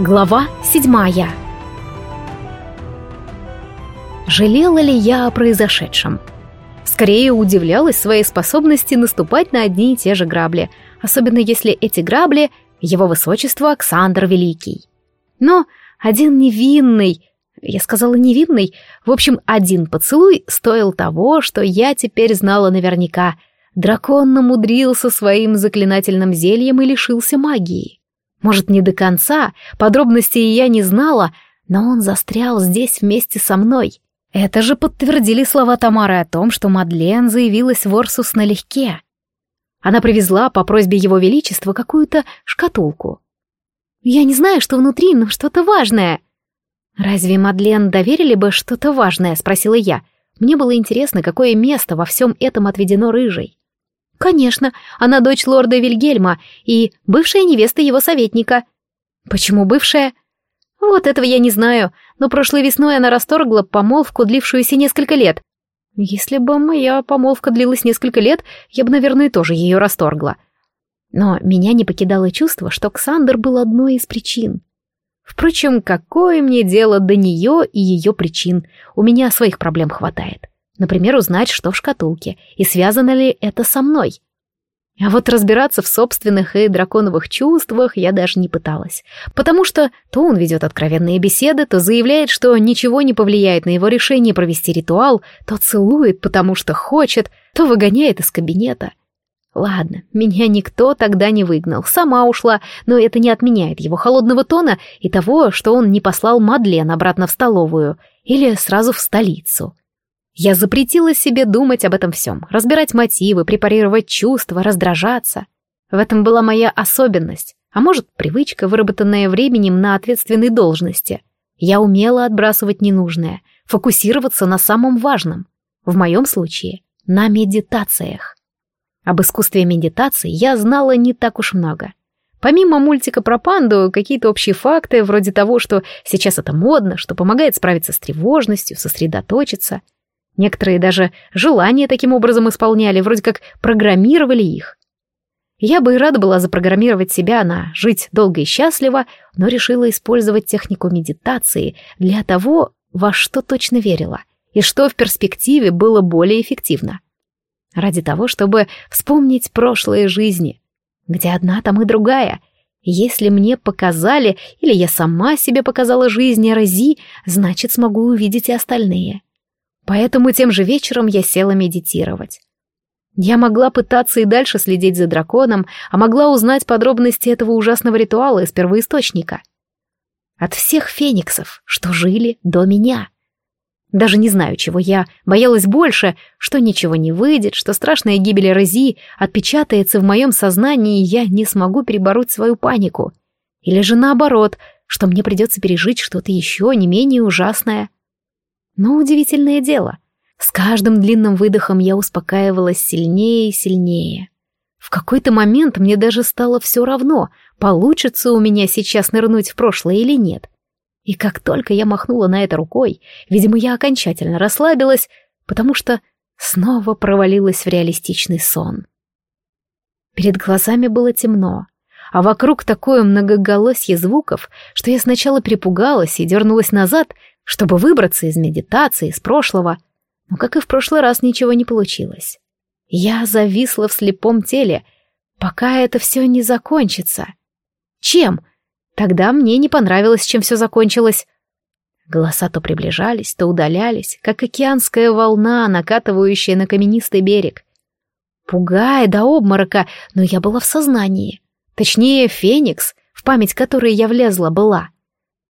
Глава седьмая Жалела ли я о произошедшем? Скорее удивлялась своей способности наступать на одни и те же грабли, особенно если эти грабли — его высочество Александр Великий. Но один невинный, я сказала невинный, в общем, один поцелуй стоил того, что я теперь знала наверняка. Дракон намудрился своим заклинательным зельем и лишился магии. Может, не до конца, подробностей я не знала, но он застрял здесь вместе со мной. Это же подтвердили слова Тамары о том, что Мадлен заявилась в Орсус налегке. Она привезла по просьбе его величества какую-то шкатулку. Я не знаю, что внутри, но что-то важное. Разве Мадлен доверили бы что-то важное, спросила я. Мне было интересно, какое место во всем этом отведено рыжей. Конечно, она дочь лорда Вильгельма и бывшая невеста его советника. Почему бывшая? Вот этого я не знаю, но прошлой весной она расторгла помолвку, длившуюся несколько лет. Если бы моя помолвка длилась несколько лет, я бы, наверное, тоже ее расторгла. Но меня не покидало чувство, что Ксандр был одной из причин. Впрочем, какое мне дело до нее и ее причин? У меня своих проблем хватает. Например, узнать, что в шкатулке, и связано ли это со мной. А вот разбираться в собственных и драконовых чувствах я даже не пыталась, потому что то он ведет откровенные беседы, то заявляет, что ничего не повлияет на его решение провести ритуал, то целует, потому что хочет, то выгоняет из кабинета. Ладно, меня никто тогда не выгнал, сама ушла, но это не отменяет его холодного тона и того, что он не послал Мадлен обратно в столовую или сразу в столицу. Я запретила себе думать об этом всем, разбирать мотивы, препарировать чувства, раздражаться. В этом была моя особенность, а может, привычка, выработанная временем на ответственной должности. Я умела отбрасывать ненужное, фокусироваться на самом важном. В моем случае — на медитациях. Об искусстве медитации я знала не так уж много. Помимо мультика про панду, какие-то общие факты, вроде того, что сейчас это модно, что помогает справиться с тревожностью, сосредоточиться — Некоторые даже желания таким образом исполняли, вроде как программировали их. Я бы и рада была запрограммировать себя на жить долго и счастливо, но решила использовать технику медитации для того, во что точно верила, и что в перспективе было более эффективно. Ради того, чтобы вспомнить прошлые жизни. Где одна, там и другая. Если мне показали, или я сама себе показала жизнь Эрози, значит, смогу увидеть и остальные. Поэтому тем же вечером я села медитировать. Я могла пытаться и дальше следить за драконом, а могла узнать подробности этого ужасного ритуала из первоисточника. От всех фениксов, что жили до меня. Даже не знаю, чего я боялась больше, что ничего не выйдет, что страшная гибель Рози отпечатается в моем сознании, и я не смогу перебороть свою панику. Или же наоборот, что мне придется пережить что-то еще не менее ужасное. Но удивительное дело, с каждым длинным выдохом я успокаивалась сильнее и сильнее. В какой-то момент мне даже стало все равно, получится у меня сейчас нырнуть в прошлое или нет. И как только я махнула на это рукой, видимо, я окончательно расслабилась, потому что снова провалилась в реалистичный сон. Перед глазами было темно, а вокруг такое многоголосье звуков, что я сначала перепугалась и дернулась назад, чтобы выбраться из медитации, из прошлого. Но, как и в прошлый раз, ничего не получилось. Я зависла в слепом теле, пока это все не закончится. Чем? Тогда мне не понравилось, чем все закончилось. Голоса то приближались, то удалялись, как океанская волна, накатывающая на каменистый берег. Пугая до обморока, но я была в сознании. Точнее, Феникс, в память которой я влезла, была.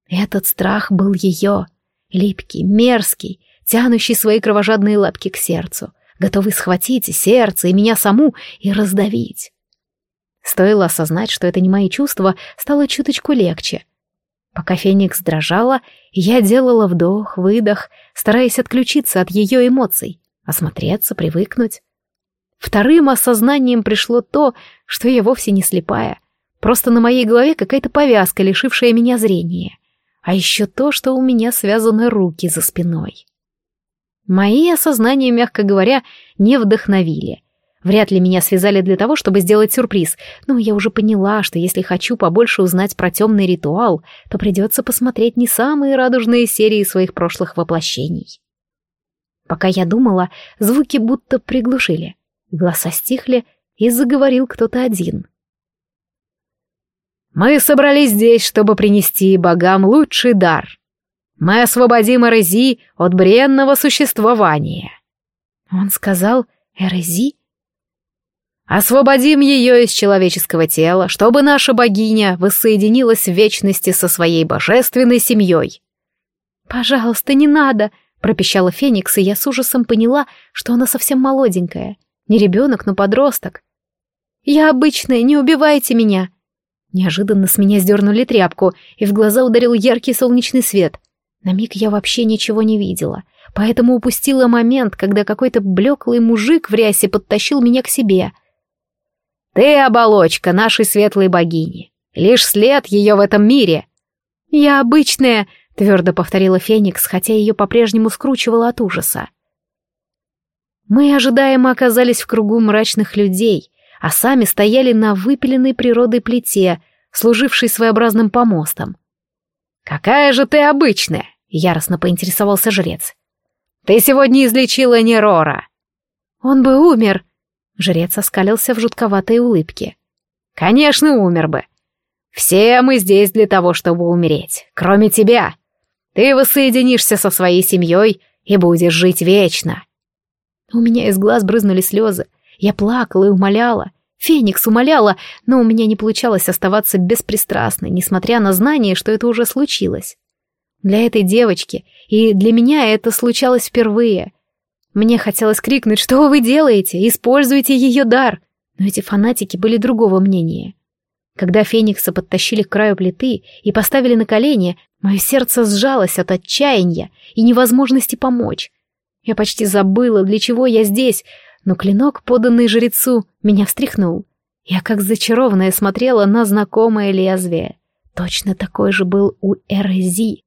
Этот страх был ее — липкий, мерзкий, тянущий свои кровожадные лапки к сердцу, готовый схватить и сердце, и меня саму, и раздавить. Стоило осознать, что это не мои чувства, стало чуточку легче. Пока Феникс дрожала, я делала вдох, выдох, стараясь отключиться от ее эмоций, осмотреться, привыкнуть. Вторым осознанием пришло то, что я вовсе не слепая. Просто на моей голове какая-то повязка, лишившая меня зрения а еще то, что у меня связаны руки за спиной. Мои осознания, мягко говоря, не вдохновили. Вряд ли меня связали для того, чтобы сделать сюрприз, но я уже поняла, что если хочу побольше узнать про темный ритуал, то придется посмотреть не самые радужные серии своих прошлых воплощений. Пока я думала, звуки будто приглушили. Голоса стихли, и заговорил кто-то один. «Мы собрались здесь, чтобы принести богам лучший дар. Мы освободим Эрези от бренного существования». Он сказал «Эрези»? Освободим ее из человеческого тела, чтобы наша богиня воссоединилась в вечности со своей божественной семьей. «Пожалуйста, не надо!» — пропищала Феникс, и я с ужасом поняла, что она совсем молоденькая. Не ребенок, но подросток. «Я обычная, не убивайте меня!» Неожиданно с меня сдернули тряпку, и в глаза ударил яркий солнечный свет. На миг я вообще ничего не видела, поэтому упустила момент, когда какой-то блеклый мужик в рясе подтащил меня к себе — ты оболочка нашей светлой богини. Лишь след ее в этом мире. Я обычная, твердо повторила Феникс, хотя ее по-прежнему скручивало от ужаса. Мы ожидаемо оказались в кругу мрачных людей, а сами стояли на выпиленной природой плите, служившей своеобразным помостом. «Какая же ты обычная!» — яростно поинтересовался жрец. «Ты сегодня излечила Нерора!» «Он бы умер!» Жрец оскалился в жутковатой улыбке. «Конечно, умер бы. Все мы здесь для того, чтобы умереть, кроме тебя. Ты воссоединишься со своей семьей и будешь жить вечно». У меня из глаз брызнули слезы. Я плакала и умоляла. Феникс умоляла, но у меня не получалось оставаться беспристрастной, несмотря на знание, что это уже случилось. Для этой девочки и для меня это случалось впервые — мне хотелось крикнуть, что вы делаете, используйте ее дар. Но эти фанатики были другого мнения. Когда Феникса подтащили к краю плиты и поставили на колени, мое сердце сжалось от отчаяния и невозможности помочь. Я почти забыла, для чего я здесь, но клинок, поданный жрецу, меня встряхнул. Я как зачарованная смотрела на знакомое лезвие. Точно такой же был у Эрези.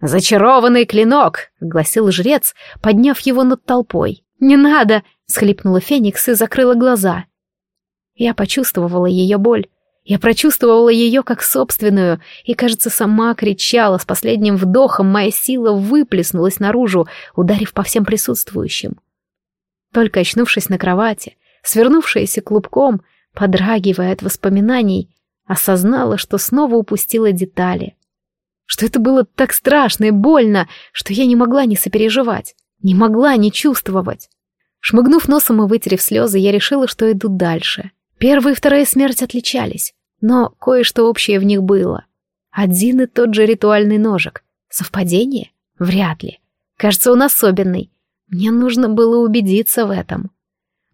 «Зачарованный клинок!» — гласил жрец, подняв его над толпой. «Не надо!» — схлипнула Феникс и закрыла глаза. Я почувствовала ее боль. Я прочувствовала ее как собственную, и, кажется, сама кричала с последним вдохом, моя сила выплеснулась наружу, ударив по всем присутствующим. Только очнувшись на кровати, свернувшаяся клубком, подрагивая от воспоминаний, осознала, что снова упустила детали что это было так страшно и больно, что я не могла не сопереживать, не могла не чувствовать. Шмыгнув носом и вытерев слезы, я решила, что иду дальше. Первая и вторая смерть отличались, но кое-что общее в них было. Один и тот же ритуальный ножик. Совпадение? Вряд ли. Кажется, он особенный. Мне нужно было убедиться в этом.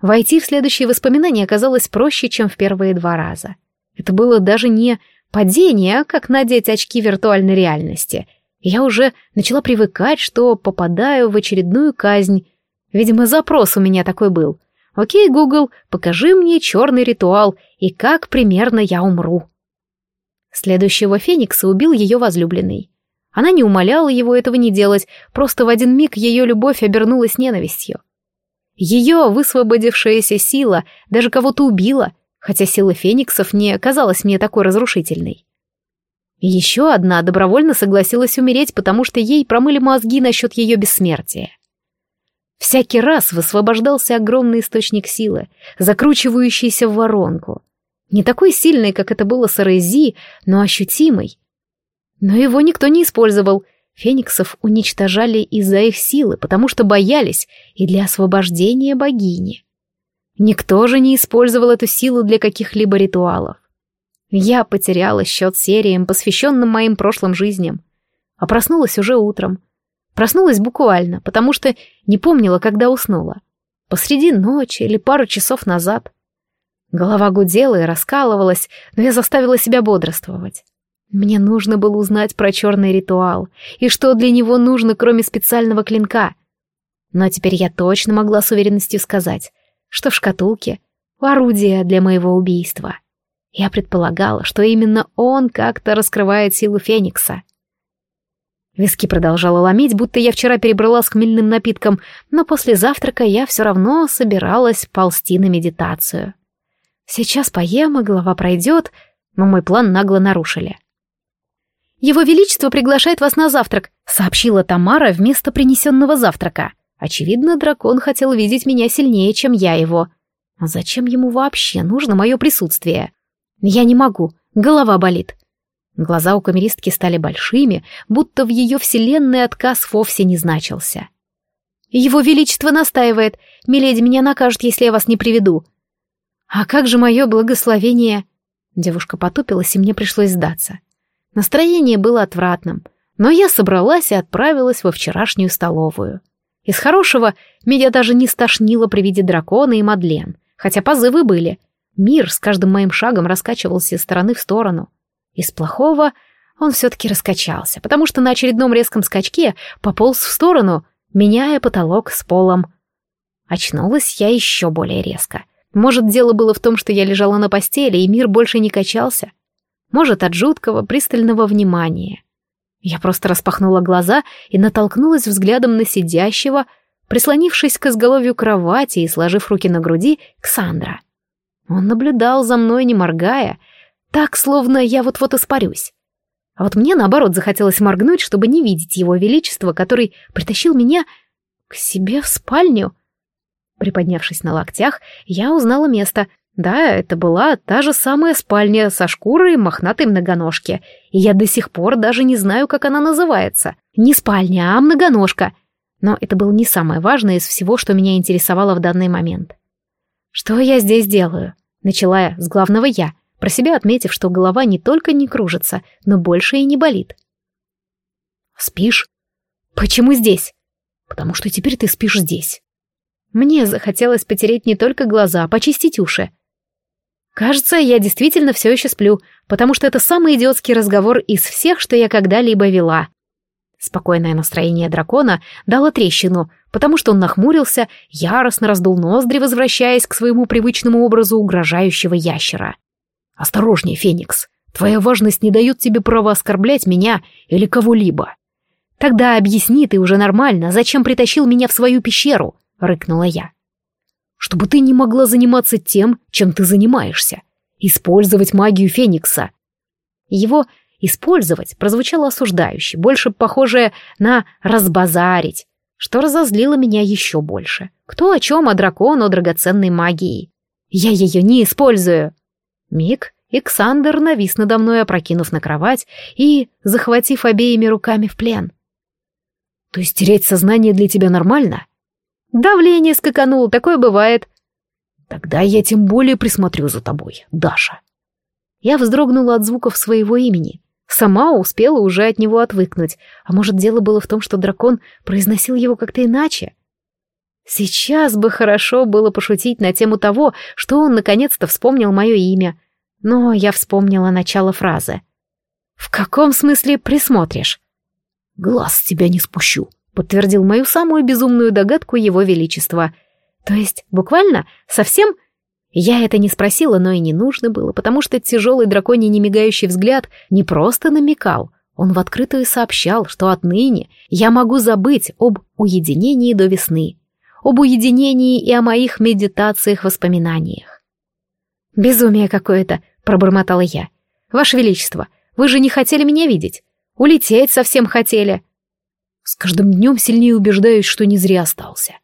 Войти в следующие воспоминания оказалось проще, чем в первые два раза. Это было даже не Падение, как надеть очки виртуальной реальности. Я уже начала привыкать, что попадаю в очередную казнь. Видимо, запрос у меня такой был. Окей, Гугл, покажи мне черный ритуал и как примерно я умру. Следующего Феникса убил ее возлюбленный. Она не умоляла его этого не делать, просто в один миг ее любовь обернулась ненавистью. Ее высвободившаяся сила даже кого-то убила, хотя сила фениксов не казалась мне такой разрушительной. Еще одна добровольно согласилась умереть, потому что ей промыли мозги насчет ее бессмертия. Всякий раз высвобождался огромный источник силы, закручивающийся в воронку. Не такой сильный, как это было с Эрези, но ощутимый. Но его никто не использовал. Фениксов уничтожали из-за их силы, потому что боялись, и для освобождения богини. Никто же не использовал эту силу для каких-либо ритуалов. Я потеряла счет сериям, посвященным моим прошлым жизням. А проснулась уже утром. Проснулась буквально, потому что не помнила, когда уснула. Посреди ночи или пару часов назад. Голова гудела и раскалывалась, но я заставила себя бодрствовать. Мне нужно было узнать про черный ритуал и что для него нужно, кроме специального клинка. Но теперь я точно могла с уверенностью сказать, что в шкатулке орудие для моего убийства. Я предполагала, что именно он как-то раскрывает силу Феникса. Виски продолжала ломить, будто я вчера перебрала с хмельным напитком, но после завтрака я все равно собиралась ползти на медитацию. Сейчас поем, и голова пройдет, но мой план нагло нарушили. «Его Величество приглашает вас на завтрак», — сообщила Тамара вместо принесенного завтрака. Очевидно, дракон хотел видеть меня сильнее, чем я его. А зачем ему вообще нужно мое присутствие? Я не могу, голова болит. Глаза у камеристки стали большими, будто в ее вселенной отказ вовсе не значился. «Его Величество настаивает. Миледи меня накажет, если я вас не приведу». «А как же мое благословение?» Девушка потупилась, и мне пришлось сдаться. Настроение было отвратным, но я собралась и отправилась во вчерашнюю столовую. Из хорошего меня даже не стошнило при виде дракона и Мадлен, хотя позывы были. Мир с каждым моим шагом раскачивался из стороны в сторону. Из плохого он все-таки раскачался, потому что на очередном резком скачке пополз в сторону, меняя потолок с полом. Очнулась я еще более резко. Может, дело было в том, что я лежала на постели, и мир больше не качался. Может, от жуткого, пристального внимания. Я просто распахнула глаза и натолкнулась взглядом на сидящего, прислонившись к изголовью кровати и сложив руки на груди, Ксандра. Он наблюдал за мной, не моргая, так, словно я вот-вот испарюсь. А вот мне, наоборот, захотелось моргнуть, чтобы не видеть его величество, который притащил меня к себе в спальню. Приподнявшись на локтях, я узнала место, да, это была та же самая спальня со шкурой мохнатой многоножки, и я до сих пор даже не знаю, как она называется. Не спальня, а многоножка. Но это было не самое важное из всего, что меня интересовало в данный момент. «Что я здесь делаю?» Начала я с главного «я», про себя отметив, что голова не только не кружится, но больше и не болит. «Спишь?» «Почему здесь?» «Потому что теперь ты спишь здесь». Мне захотелось потереть не только глаза, а почистить уши. Кажется, я действительно все еще сплю, потому что это самый идиотский разговор из всех, что я когда-либо вела. Спокойное настроение дракона дало трещину, потому что он нахмурился, яростно раздул ноздри, возвращаясь к своему привычному образу угрожающего ящера. «Осторожнее, Феникс, твоя важность не дает тебе права оскорблять меня или кого-либо». «Тогда объясни ты уже нормально, зачем притащил меня в свою пещеру?» — рыкнула я чтобы ты не могла заниматься тем, чем ты занимаешься. Использовать магию Феникса. Его «использовать» прозвучало осуждающе, больше похожее на «разбазарить», что разозлило меня еще больше. Кто о чем, а дракон о драгоценной магии. Я ее не использую. Миг, Иксандер навис надо мной, опрокинув на кровать и захватив обеими руками в плен. То есть терять сознание для тебя нормально? Давление скакануло, такое бывает. Тогда я тем более присмотрю за тобой, Даша. Я вздрогнула от звуков своего имени. Сама успела уже от него отвыкнуть. А может, дело было в том, что дракон произносил его как-то иначе? Сейчас бы хорошо было пошутить на тему того, что он наконец-то вспомнил мое имя. Но я вспомнила начало фразы. «В каком смысле присмотришь?» «Глаз с тебя не спущу», подтвердил мою самую безумную догадку его величества. То есть, буквально, совсем... Я это не спросила, но и не нужно было, потому что тяжелый драконий немигающий взгляд не просто намекал, он в открытую сообщал, что отныне я могу забыть об уединении до весны, об уединении и о моих медитациях-воспоминаниях. «Безумие какое-то», — пробормотала я. «Ваше Величество, вы же не хотели меня видеть. Улететь совсем хотели». С каждым днем сильнее убеждаюсь, что не зря остался.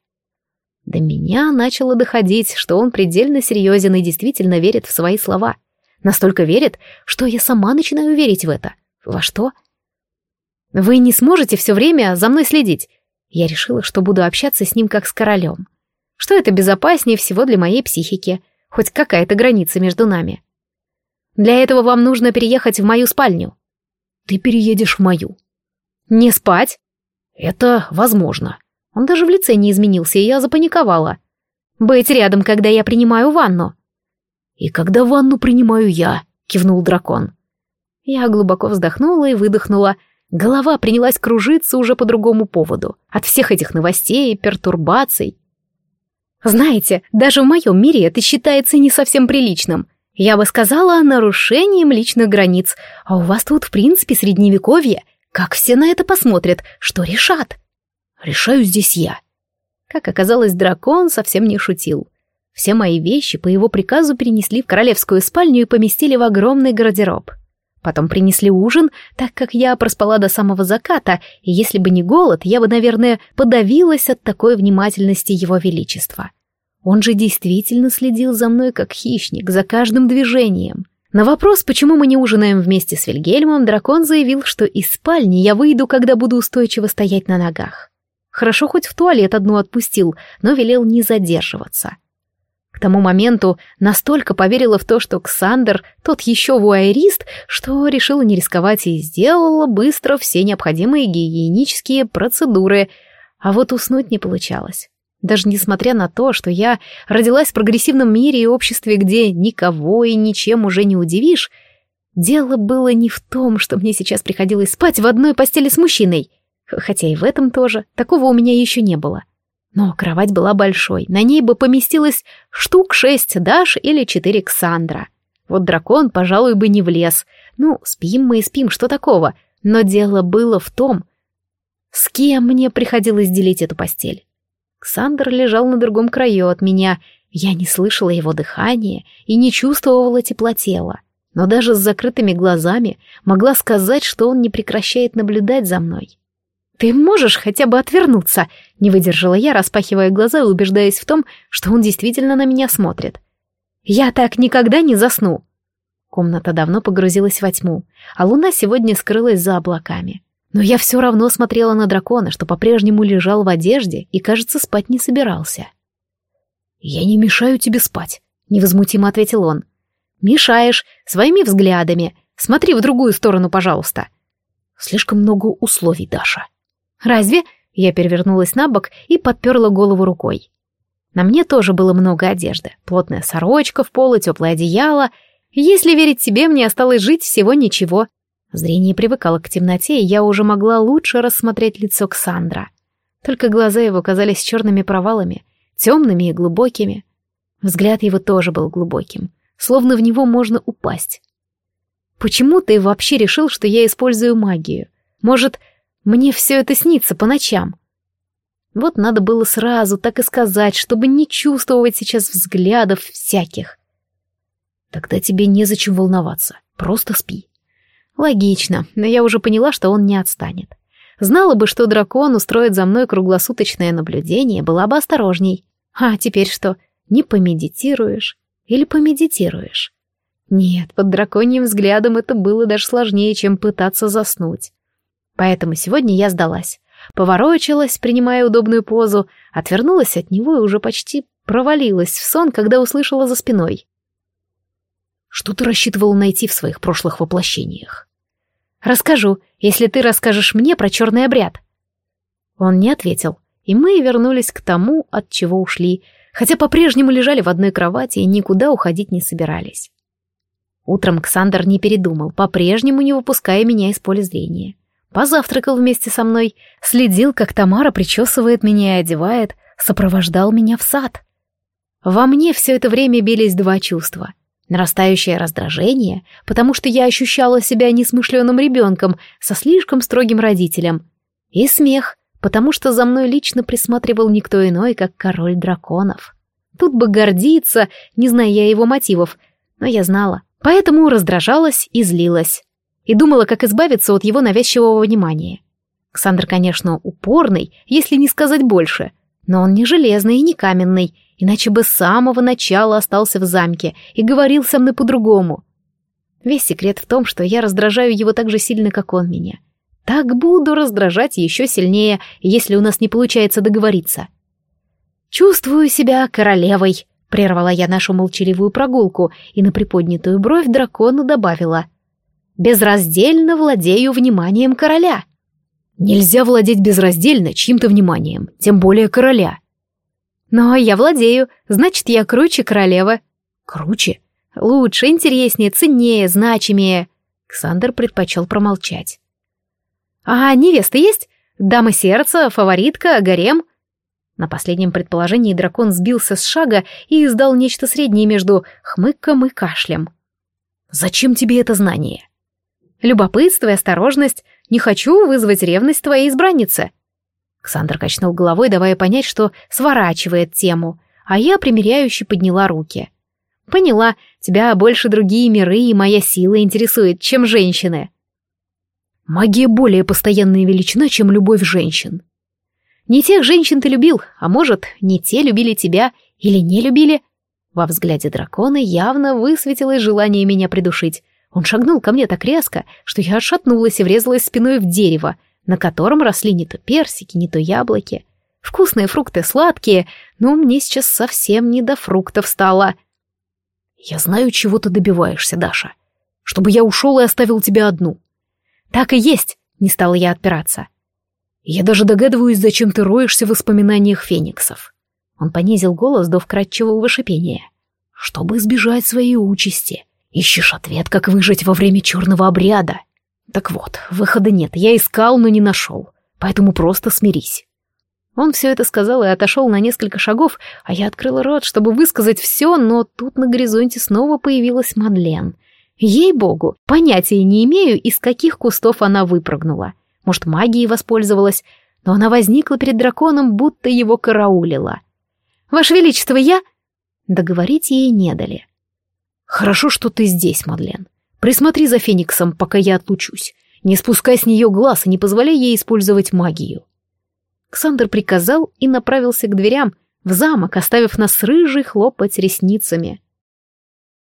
До меня начало доходить, что он предельно серьезен и действительно верит в свои слова. Настолько верит, что я сама начинаю верить в это. Во что? Вы не сможете все время за мной следить. Я решила, что буду общаться с ним как с королем. Что это безопаснее всего для моей психики. Хоть какая-то граница между нами. Для этого вам нужно переехать в мою спальню. Ты переедешь в мою. Не спать? Это возможно. Он даже в лице не изменился, и я запаниковала. Быть рядом, когда я принимаю ванну. И когда ванну принимаю я, кивнул дракон. Я глубоко вздохнула и выдохнула. Голова принялась кружиться уже по другому поводу. От всех этих новостей и пертурбаций. Знаете, даже в моем мире это считается не совсем приличным. Я бы сказала, нарушением личных границ. А у вас тут, в принципе, средневековье — Как все на это посмотрят? Что решат? Решаю здесь я. Как оказалось, дракон совсем не шутил. Все мои вещи по его приказу перенесли в королевскую спальню и поместили в огромный гардероб. Потом принесли ужин, так как я проспала до самого заката, и если бы не голод, я бы, наверное, подавилась от такой внимательности его величества. Он же действительно следил за мной как хищник, за каждым движением. На вопрос, почему мы не ужинаем вместе с Вильгельмом, дракон заявил, что из спальни я выйду, когда буду устойчиво стоять на ногах. Хорошо хоть в туалет одну отпустил, но велел не задерживаться. К тому моменту настолько поверила в то, что Ксандр тот еще вуайерист, что решила не рисковать и сделала быстро все необходимые гигиенические процедуры, а вот уснуть не получалось. Даже несмотря на то, что я родилась в прогрессивном мире и обществе, где никого и ничем уже не удивишь, дело было не в том, что мне сейчас приходилось спать в одной постели с мужчиной — Хотя и в этом тоже. Такого у меня еще не было. Но кровать была большой. На ней бы поместилось штук шесть Даш или четыре Ксандра. Вот дракон, пожалуй, бы не влез. Ну, спим мы и спим, что такого? Но дело было в том, с кем мне приходилось делить эту постель. Ксандр лежал на другом краю от меня. Я не слышала его дыхания и не чувствовала тепла тела. Но даже с закрытыми глазами могла сказать, что он не прекращает наблюдать за мной. «Ты можешь хотя бы отвернуться?» — не выдержала я, распахивая глаза и убеждаясь в том, что он действительно на меня смотрит. «Я так никогда не засну!» Комната давно погрузилась во тьму, а луна сегодня скрылась за облаками. Но я все равно смотрела на дракона, что по-прежнему лежал в одежде и, кажется, спать не собирался. «Я не мешаю тебе спать», — невозмутимо ответил он. «Мешаешь, своими взглядами. Смотри в другую сторону, пожалуйста». «Слишком много условий, Даша». «Разве?» Я перевернулась на бок и подперла голову рукой. На мне тоже было много одежды. Плотная сорочка в пол и теплое одеяло. Если верить себе, мне осталось жить всего ничего. Зрение привыкало к темноте, и я уже могла лучше рассмотреть лицо Ксандра. Только глаза его казались черными провалами, темными и глубокими. Взгляд его тоже был глубоким, словно в него можно упасть. «Почему ты вообще решил, что я использую магию? Может, мне все это снится по ночам. Вот надо было сразу так и сказать, чтобы не чувствовать сейчас взглядов всяких. Тогда тебе незачем волноваться, просто спи. Логично, но я уже поняла, что он не отстанет. Знала бы, что дракон устроит за мной круглосуточное наблюдение, была бы осторожней. А теперь что, не помедитируешь? Или помедитируешь? Нет, под драконьим взглядом это было даже сложнее, чем пытаться заснуть. Поэтому сегодня я сдалась. Поворочилась, принимая удобную позу, отвернулась от него и уже почти провалилась в сон, когда услышала за спиной. «Что ты рассчитывал найти в своих прошлых воплощениях?» «Расскажу, если ты расскажешь мне про черный обряд». Он не ответил, и мы вернулись к тому, от чего ушли, хотя по-прежнему лежали в одной кровати и никуда уходить не собирались. Утром Ксандр не передумал, по-прежнему не выпуская меня из поля зрения позавтракал вместе со мной, следил, как Тамара причесывает меня и одевает, сопровождал меня в сад. Во мне все это время бились два чувства. Нарастающее раздражение, потому что я ощущала себя несмышленым ребенком со слишком строгим родителем. И смех, потому что за мной лично присматривал никто иной, как король драконов. Тут бы гордиться, не зная я его мотивов, но я знала, поэтому раздражалась и злилась и думала, как избавиться от его навязчивого внимания. Ксандр, конечно, упорный, если не сказать больше, но он не железный и не каменный, иначе бы с самого начала остался в замке и говорил со мной по-другому. Весь секрет в том, что я раздражаю его так же сильно, как он меня. Так буду раздражать еще сильнее, если у нас не получается договориться. «Чувствую себя королевой», — прервала я нашу молчаливую прогулку и на приподнятую бровь дракона добавила — безраздельно владею вниманием короля. Нельзя владеть безраздельно чьим-то вниманием, тем более короля. Но я владею, значит, я круче королевы. Круче? Лучше, интереснее, ценнее, значимее. Ксандр предпочел промолчать. А невеста есть? Дама сердца, фаворитка, гарем? На последнем предположении дракон сбился с шага и издал нечто среднее между хмыком и кашлем. «Зачем тебе это знание?» Любопытство и осторожность. Не хочу вызвать ревность твоей избранницы. Ксандр качнул головой, давая понять, что сворачивает тему, а я примиряюще подняла руки. Поняла, тебя больше другие миры и моя сила интересует, чем женщины. Магия более постоянная величина, чем любовь женщин. Не тех женщин ты любил, а может, не те любили тебя или не любили. Во взгляде дракона явно высветилось желание меня придушить. Он шагнул ко мне так резко, что я отшатнулась и врезалась спиной в дерево, на котором росли не то персики, не то яблоки. Вкусные фрукты, сладкие, но мне сейчас совсем не до фруктов стало. Я знаю, чего ты добиваешься, Даша. Чтобы я ушел и оставил тебя одну. Так и есть, не стала я отпираться. Я даже догадываюсь, зачем ты роешься в воспоминаниях фениксов. Он понизил голос до вкрадчивого шипения. Чтобы избежать своей участи. Ищешь ответ, как выжить во время черного обряда. Так вот, выхода нет, я искал, но не нашел. Поэтому просто смирись. Он все это сказал и отошел на несколько шагов, а я открыла рот, чтобы высказать все, но тут на горизонте снова появилась Мадлен. Ей-богу, понятия не имею, из каких кустов она выпрыгнула. Может, магией воспользовалась, но она возникла перед драконом, будто его караулила. «Ваше Величество, я...» Договорить ей не дали. «Хорошо, что ты здесь, Мадлен. Присмотри за Фениксом, пока я отлучусь. Не спускай с нее глаз и не позволяй ей использовать магию». Ксандр приказал и направился к дверям, в замок, оставив нас рыжий хлопать ресницами.